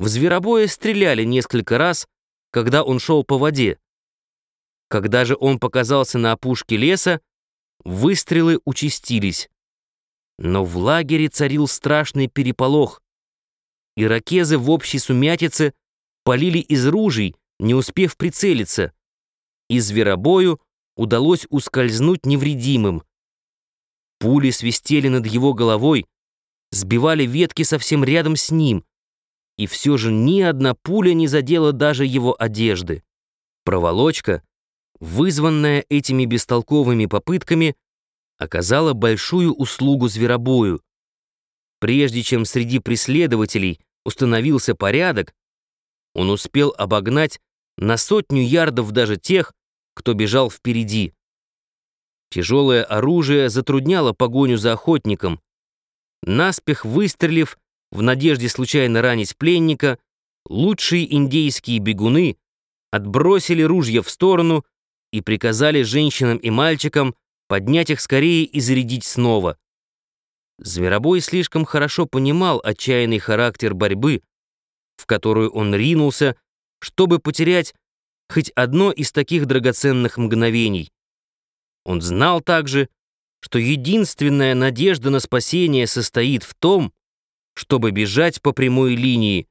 В зверобоя стреляли несколько раз, когда он шел по воде. Когда же он показался на опушке леса, выстрелы участились. Но в лагере царил страшный переполох. Иракезы в общей сумятице полили из ружей, не успев прицелиться, и зверобою удалось ускользнуть невредимым. Пули свистели над его головой, сбивали ветки совсем рядом с ним, и все же ни одна пуля не задела даже его одежды. Проволочка, вызванная этими бестолковыми попытками, оказала большую услугу зверобою. Прежде чем среди преследователей установился порядок, он успел обогнать на сотню ярдов даже тех, кто бежал впереди. Тяжелое оружие затрудняло погоню за охотником. Наспех выстрелив, в надежде случайно ранить пленника, лучшие индейские бегуны отбросили ружья в сторону и приказали женщинам и мальчикам поднять их скорее и зарядить снова. Зверобой слишком хорошо понимал отчаянный характер борьбы, в которую он ринулся, чтобы потерять хоть одно из таких драгоценных мгновений. Он знал также, что единственная надежда на спасение состоит в том, чтобы бежать по прямой линии.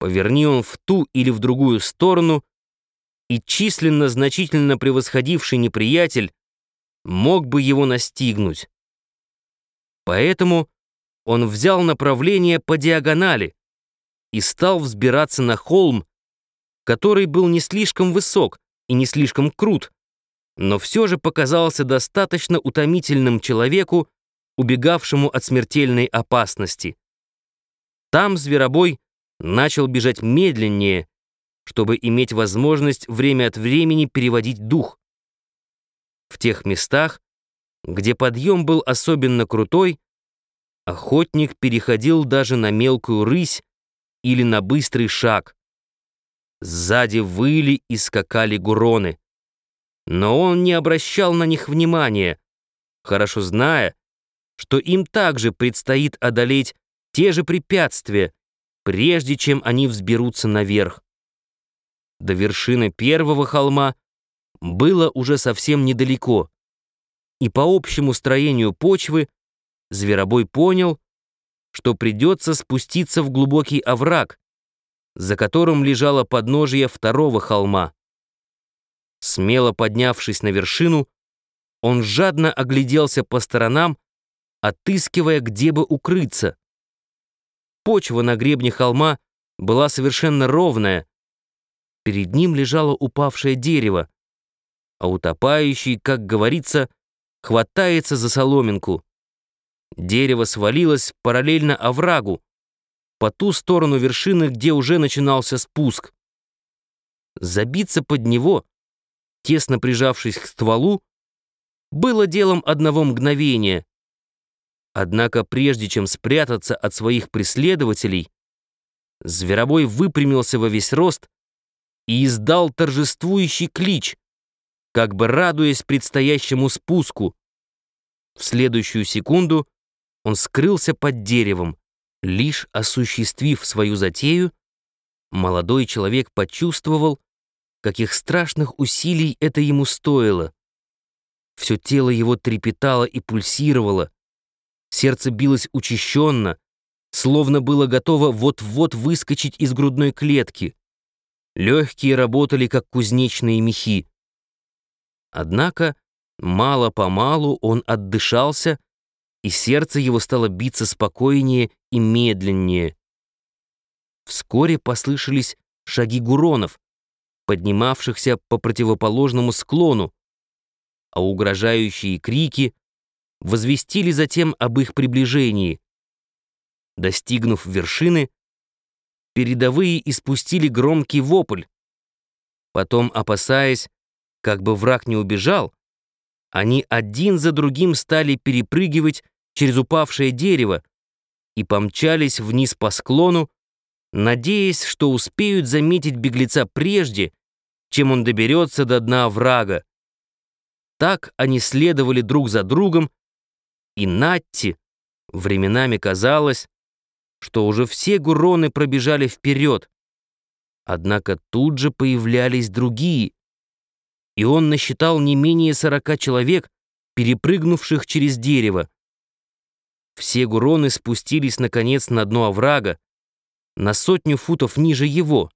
Поверни он в ту или в другую сторону, и численно значительно превосходивший неприятель мог бы его настигнуть. Поэтому он взял направление по диагонали и стал взбираться на холм, который был не слишком высок и не слишком крут, но все же показался достаточно утомительным человеку, убегавшему от смертельной опасности. Там зверобой начал бежать медленнее, чтобы иметь возможность время от времени переводить дух. В тех местах, где подъем был особенно крутой, охотник переходил даже на мелкую рысь или на быстрый шаг. Сзади выли и скакали гуроны. Но он не обращал на них внимания, хорошо зная, что им также предстоит одолеть те же препятствия, прежде чем они взберутся наверх. До вершины первого холма было уже совсем недалеко, и по общему строению почвы Зверобой понял, что придется спуститься в глубокий овраг, за которым лежало подножие второго холма. Смело поднявшись на вершину, он жадно огляделся по сторонам, отыскивая, где бы укрыться. Почва на гребне холма была совершенно ровная. Перед ним лежало упавшее дерево, а утопающий, как говорится, хватается за соломинку. Дерево свалилось параллельно оврагу, по ту сторону вершины, где уже начинался спуск. Забиться под него, тесно прижавшись к стволу, было делом одного мгновения. Однако прежде чем спрятаться от своих преследователей, Зверобой выпрямился во весь рост и издал торжествующий клич, как бы радуясь предстоящему спуску. В следующую секунду он скрылся под деревом. Лишь осуществив свою затею, молодой человек почувствовал, каких страшных усилий это ему стоило. Все тело его трепетало и пульсировало, сердце билось учащенно, словно было готово вот-вот выскочить из грудной клетки. Легкие работали, как кузнечные мехи. Однако мало-помалу он отдышался, и сердце его стало биться спокойнее и медленнее. Вскоре послышались шаги гуронов, поднимавшихся по противоположному склону, а угрожающие крики возвестили затем об их приближении. Достигнув вершины, передовые испустили громкий вопль. Потом, опасаясь, как бы враг не убежал, они один за другим стали перепрыгивать через упавшее дерево и помчались вниз по склону, надеясь, что успеют заметить беглеца прежде, чем он доберется до дна врага. Так они следовали друг за другом, и Натти временами казалось, что уже все гуроны пробежали вперед. Однако тут же появлялись другие, и он насчитал не менее сорока человек, перепрыгнувших через дерево. Все гуроны спустились, наконец, на дно оврага, на сотню футов ниже его.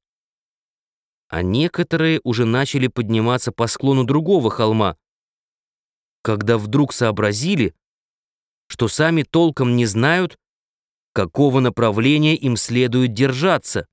А некоторые уже начали подниматься по склону другого холма, когда вдруг сообразили, что сами толком не знают, какого направления им следует держаться.